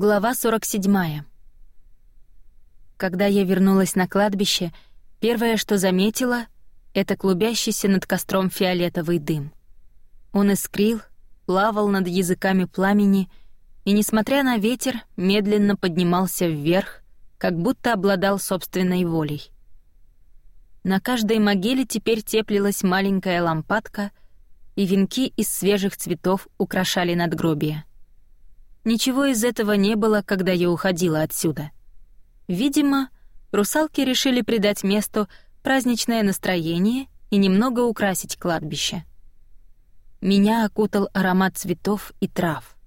Глава 47. Когда я вернулась на кладбище, первое, что заметила, это клубящийся над костром фиолетовый дым. Он искрил, плавал над языками пламени и, несмотря на ветер, медленно поднимался вверх, как будто обладал собственной волей. На каждой могиле теперь теплилась маленькая лампадка, и венки из свежих цветов украшали надгробие. Ничего из этого не было, когда я уходила отсюда. Видимо, русалки решили придать месту праздничное настроение и немного украсить кладбище. Меня окутал аромат цветов и трав.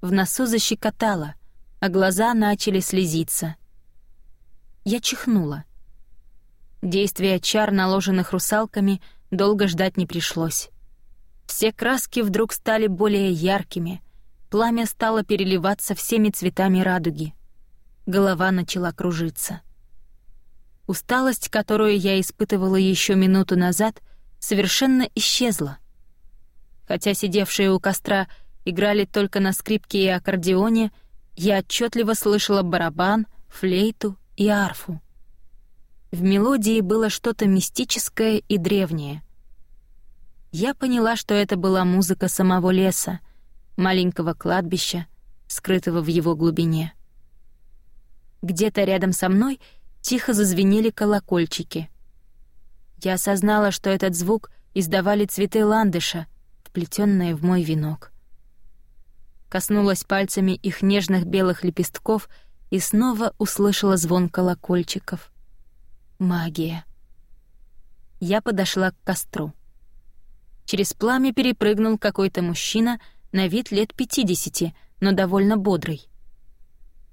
В носу защекотало, а глаза начали слезиться. Я чихнула. Действия чар, наложенных русалками, долго ждать не пришлось. Все краски вдруг стали более яркими, Пламя стало переливаться всеми цветами радуги. Голова начала кружиться. Усталость, которую я испытывала еще минуту назад, совершенно исчезла. Хотя сидевшие у костра играли только на скрипке и аккордеоне, я отчетливо слышала барабан, флейту и арфу. В мелодии было что-то мистическое и древнее. Я поняла, что это была музыка самого леса — маленького кладбища, скрытого в его глубине. Где-то рядом со мной тихо зазвенели колокольчики. Я осознала, что этот звук издавали цветы ландыша, вплетенные в мой венок. Коснулась пальцами их нежных белых лепестков и снова услышала звон колокольчиков. Магия. Я подошла к костру. Через пламя перепрыгнул какой-то мужчина — на вид лет 50, но довольно бодрый.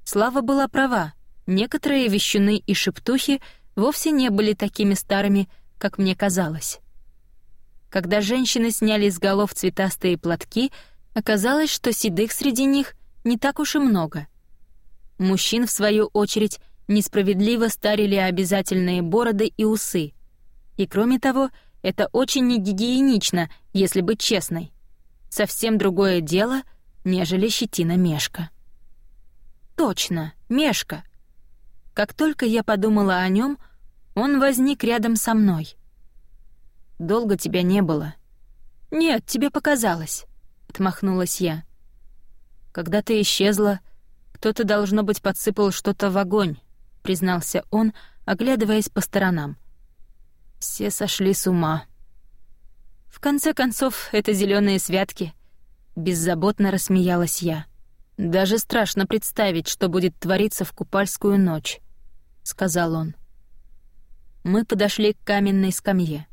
Слава была права, некоторые вещуны и шептухи вовсе не были такими старыми, как мне казалось. Когда женщины сняли с голов цветастые платки, оказалось, что седых среди них не так уж и много. Мужчин, в свою очередь, несправедливо старили обязательные бороды и усы. И кроме того, это очень негигиенично, если быть честной совсем другое дело, нежели щетина Мешка. Точно, Мешка. Как только я подумала о нем, он возник рядом со мной. Долго тебя не было. Нет, тебе показалось, отмахнулась я. Когда ты исчезла, кто-то должно быть подсыпал что-то в огонь, признался он, оглядываясь по сторонам. Все сошли с ума. В конце концов, это зеленые святки. Беззаботно рассмеялась я. Даже страшно представить, что будет твориться в купальскую ночь, сказал он. Мы подошли к каменной скамье.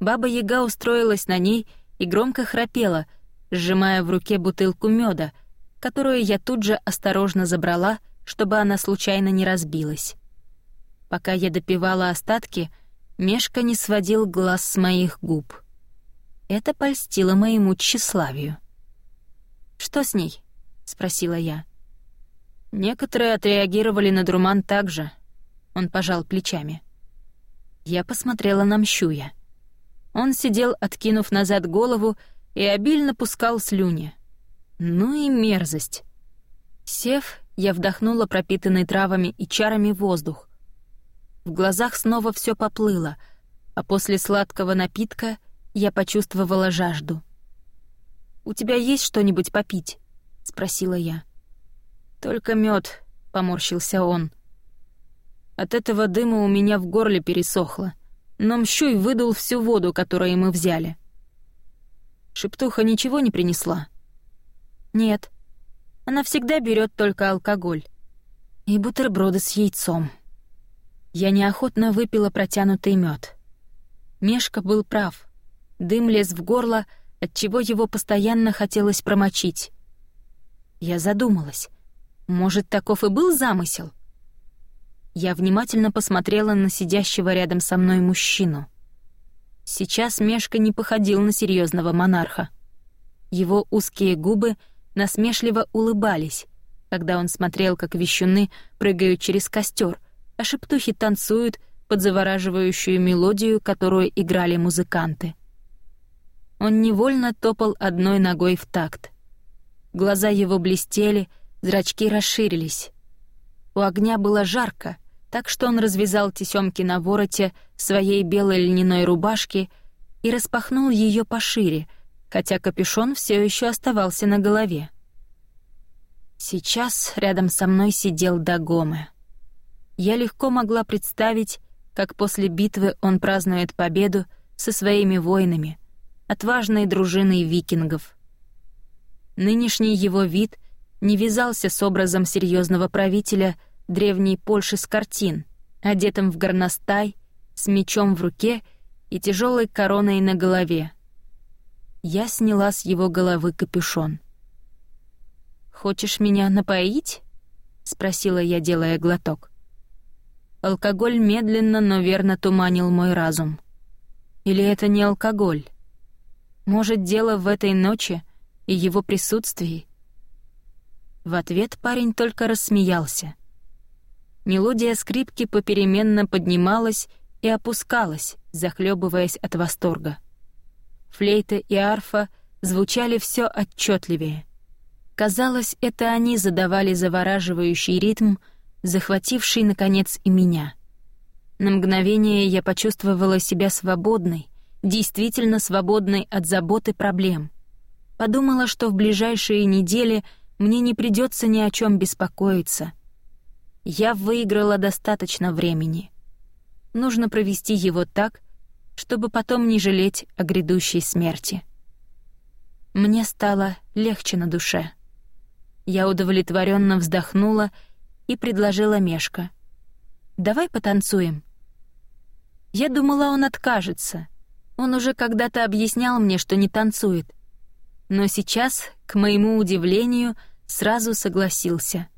Баба Яга устроилась на ней и громко храпела, сжимая в руке бутылку меда, которую я тут же осторожно забрала, чтобы она случайно не разбилась. Пока я допивала остатки, Мешка не сводил глаз с моих губ. Это польстило моему тщеславию. «Что с ней?» — спросила я. Некоторые отреагировали на Друман так же. Он пожал плечами. Я посмотрела на Мщуя. Он сидел, откинув назад голову, и обильно пускал слюни. Ну и мерзость. Сев, я вдохнула пропитанный травами и чарами воздух. В глазах снова все поплыло, а после сладкого напитка я почувствовала жажду. «У тебя есть что-нибудь попить?» — спросила я. «Только мед, поморщился он. От этого дыма у меня в горле пересохло, но Мщуй выдал всю воду, которую мы взяли. Шептуха ничего не принесла? Нет. Она всегда берет только алкоголь. И бутерброды с яйцом. Я неохотно выпила протянутый мед. Мешка был прав. Дым лез в горло, отчего его постоянно хотелось промочить. Я задумалась. Может, таков и был замысел? Я внимательно посмотрела на сидящего рядом со мной мужчину. Сейчас Мешка не походил на серьезного монарха. Его узкие губы насмешливо улыбались, когда он смотрел, как вещуны прыгают через костер, а шептухи танцуют под завораживающую мелодию, которую играли музыканты. Он невольно топал одной ногой в такт. Глаза его блестели, Зрачки расширились. У огня было жарко, так что он развязал тесемки на вороте своей белой льняной рубашки и распахнул ее пошире, хотя капюшон все еще оставался на голове. Сейчас рядом со мной сидел Дагоме. Я легко могла представить, как после битвы он празднует победу со своими воинами, отважной дружиной викингов. Нынешний его вид не вязался с образом серьезного правителя древней Польши с картин, одетым в горностай, с мечом в руке и тяжелой короной на голове. Я сняла с его головы капюшон. «Хочешь меня напоить?» — спросила я, делая глоток. Алкоголь медленно, но верно туманил мой разум. Или это не алкоголь? Может, дело в этой ночи и его присутствии? В ответ парень только рассмеялся. Мелодия скрипки попеременно поднималась и опускалась, захлебываясь от восторга. Флейта и арфа звучали все отчетливее. Казалось, это они задавали завораживающий ритм — захвативший, наконец, и меня. На мгновение я почувствовала себя свободной, действительно свободной от забот и проблем. Подумала, что в ближайшие недели мне не придется ни о чем беспокоиться. Я выиграла достаточно времени. Нужно провести его так, чтобы потом не жалеть о грядущей смерти. Мне стало легче на душе. Я удовлетворенно вздохнула и предложила Мешка. «Давай потанцуем». Я думала, он откажется. Он уже когда-то объяснял мне, что не танцует. Но сейчас, к моему удивлению, сразу согласился.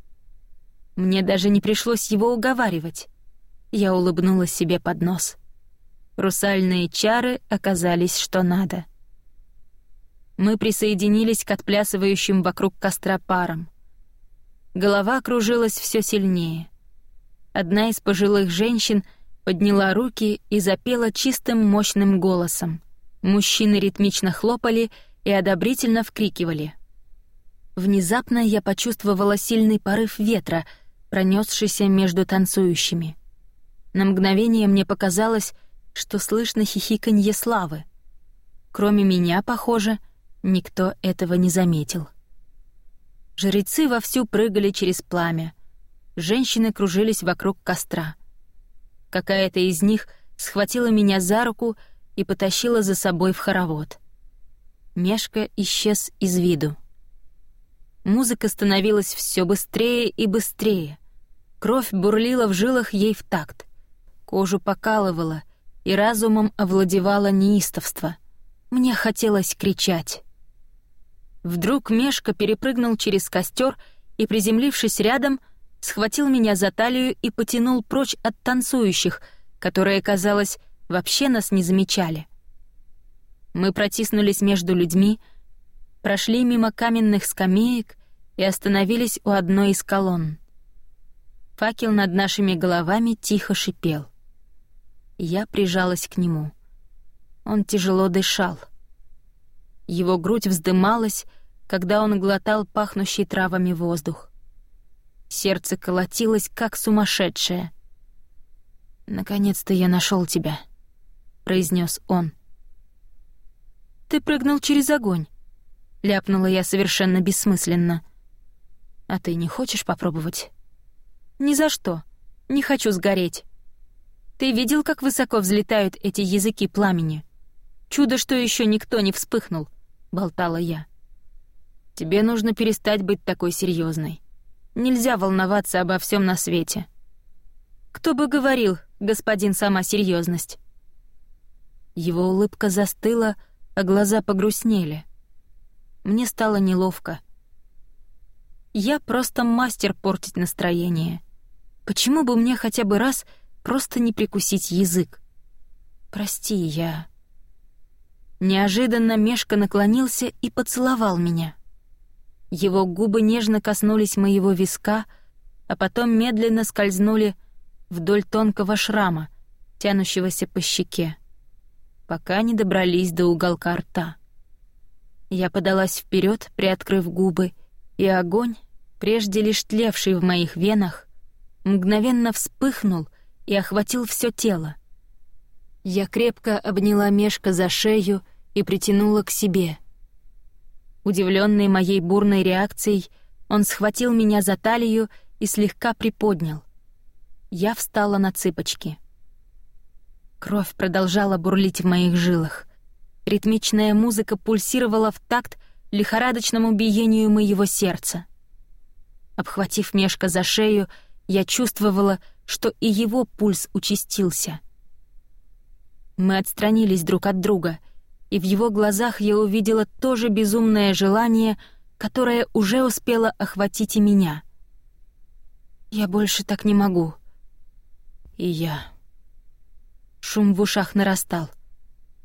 Мне даже не пришлось его уговаривать. Я улыбнулась себе под нос. Русальные чары оказались что надо. Мы присоединились к отплясывающим вокруг костра парам. Голова кружилась все сильнее. Одна из пожилых женщин подняла руки и запела чистым мощным голосом. Мужчины ритмично хлопали и одобрительно вкрикивали. Внезапно я почувствовала сильный порыв ветра, пронесшийся между танцующими. На мгновение мне показалось, что слышно хихиканье славы. Кроме меня, похоже, никто этого не заметил. Жрецы вовсю прыгали через пламя. Женщины кружились вокруг костра. Какая-то из них схватила меня за руку и потащила за собой в хоровод. Мешка исчез из виду. Музыка становилась все быстрее и быстрее. Кровь бурлила в жилах ей в такт. Кожу покалывала, и разумом овладевало неистовство. Мне хотелось кричать. Вдруг Мешка перепрыгнул через костер и, приземлившись рядом, схватил меня за талию и потянул прочь от танцующих, которые, казалось, вообще нас не замечали. Мы протиснулись между людьми, прошли мимо каменных скамеек и остановились у одной из колонн. Факел над нашими головами тихо шипел. Я прижалась к нему. Он тяжело дышал. Его грудь вздымалась, когда он глотал пахнущий травами воздух. Сердце колотилось, как сумасшедшее. «Наконец-то я нашел тебя», — произнес он. «Ты прыгнул через огонь», — ляпнула я совершенно бессмысленно. «А ты не хочешь попробовать?» «Ни за что. Не хочу сгореть. Ты видел, как высоко взлетают эти языки пламени? Чудо, что еще никто не вспыхнул. — болтала я. «Тебе нужно перестать быть такой серьезной. Нельзя волноваться обо всем на свете». «Кто бы говорил, господин сама серьезность. Его улыбка застыла, а глаза погрустнели. Мне стало неловко. Я просто мастер портить настроение. Почему бы мне хотя бы раз просто не прикусить язык? Прости, я... Неожиданно Мешка наклонился и поцеловал меня. Его губы нежно коснулись моего виска, а потом медленно скользнули вдоль тонкого шрама, тянущегося по щеке, пока не добрались до уголка рта. Я подалась вперед, приоткрыв губы, и огонь, прежде лишь тлевший в моих венах, мгновенно вспыхнул и охватил все тело. Я крепко обняла Мешка за шею и притянула к себе. Удивленный моей бурной реакцией, он схватил меня за талию и слегка приподнял. Я встала на цыпочки. Кровь продолжала бурлить в моих жилах. Ритмичная музыка пульсировала в такт лихорадочному биению моего сердца. Обхватив Мешка за шею, я чувствовала, что и его пульс участился. Мы отстранились друг от друга, и в его глазах я увидела то же безумное желание, которое уже успело охватить и меня. «Я больше так не могу». «И я». Шум в ушах нарастал.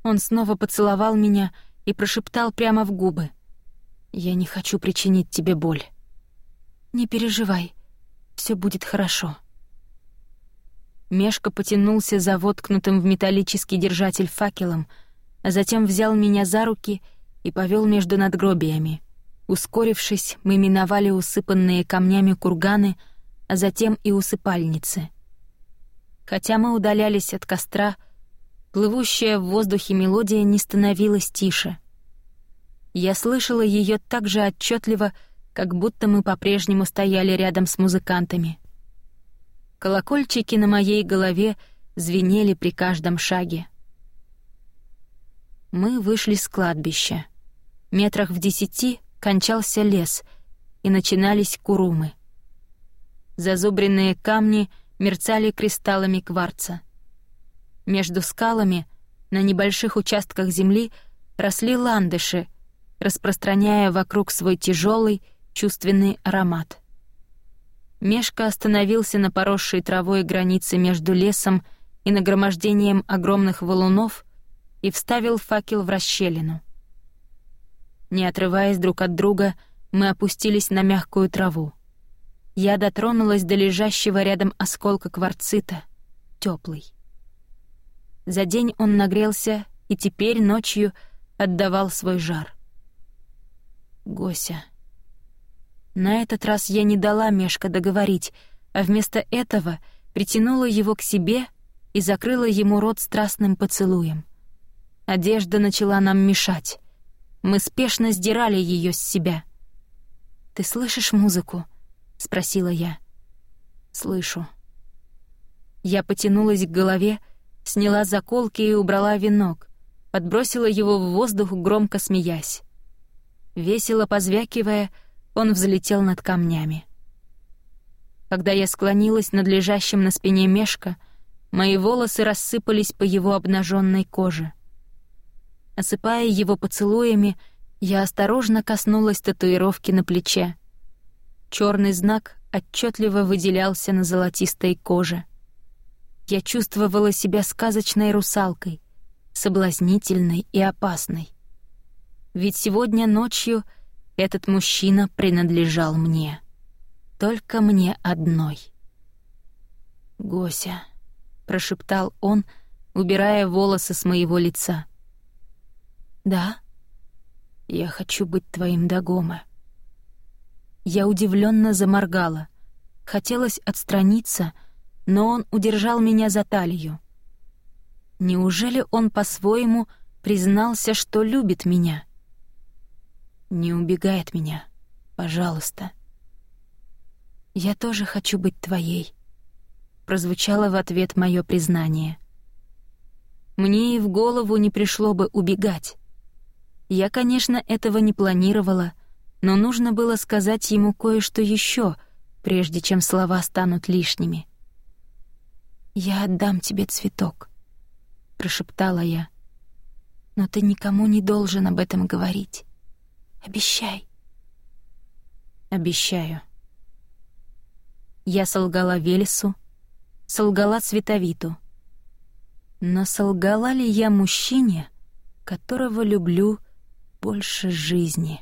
Он снова поцеловал меня и прошептал прямо в губы. «Я не хочу причинить тебе боль». «Не переживай, все будет хорошо». Мешка потянулся за воткнутым в металлический держатель факелом, а затем взял меня за руки и повел между надгробиями. Ускорившись, мы миновали усыпанные камнями курганы, а затем и усыпальницы. Хотя мы удалялись от костра, плывущая в воздухе мелодия не становилась тише. Я слышала ее так же отчетливо, как будто мы по-прежнему стояли рядом с музыкантами. Колокольчики на моей голове звенели при каждом шаге. Мы вышли с кладбища. Метрах в десяти кончался лес, и начинались курумы. Зазубренные камни мерцали кристаллами кварца. Между скалами на небольших участках земли росли ландыши, распространяя вокруг свой тяжелый, чувственный аромат. Мешка остановился на поросшей травой границе между лесом и нагромождением огромных валунов и вставил факел в расщелину. Не отрываясь друг от друга, мы опустились на мягкую траву. Я дотронулась до лежащего рядом осколка кварцита, теплый. За день он нагрелся и теперь ночью отдавал свой жар. Гося. На этот раз я не дала Мешка договорить, а вместо этого притянула его к себе и закрыла ему рот страстным поцелуем. Одежда начала нам мешать. Мы спешно сдирали ее с себя. «Ты слышишь музыку?» — спросила я. «Слышу». Я потянулась к голове, сняла заколки и убрала венок, подбросила его в воздух, громко смеясь. Весело позвякивая, он взлетел над камнями. Когда я склонилась над лежащим на спине мешка, мои волосы рассыпались по его обнаженной коже. Осыпая его поцелуями, я осторожно коснулась татуировки на плече. Черный знак отчетливо выделялся на золотистой коже. Я чувствовала себя сказочной русалкой, соблазнительной и опасной. Ведь сегодня ночью — этот мужчина принадлежал мне. Только мне одной. «Гося», — прошептал он, убирая волосы с моего лица. «Да? Я хочу быть твоим Дагома». Я удивленно заморгала. Хотелось отстраниться, но он удержал меня за талию. Неужели он по-своему признался, что любит меня?» Не убегай от меня, пожалуйста. Я тоже хочу быть твоей, прозвучало в ответ мое признание. Мне и в голову не пришло бы убегать. Я, конечно, этого не планировала, но нужно было сказать ему кое-что еще, прежде чем слова станут лишними. «Я отдам тебе цветок», — прошептала я. «Но ты никому не должен об этом говорить. Обещай. Обещаю. Я солгала Велесу, солгала Цветовиту. Но солгала ли я мужчине, которого люблю больше жизни?»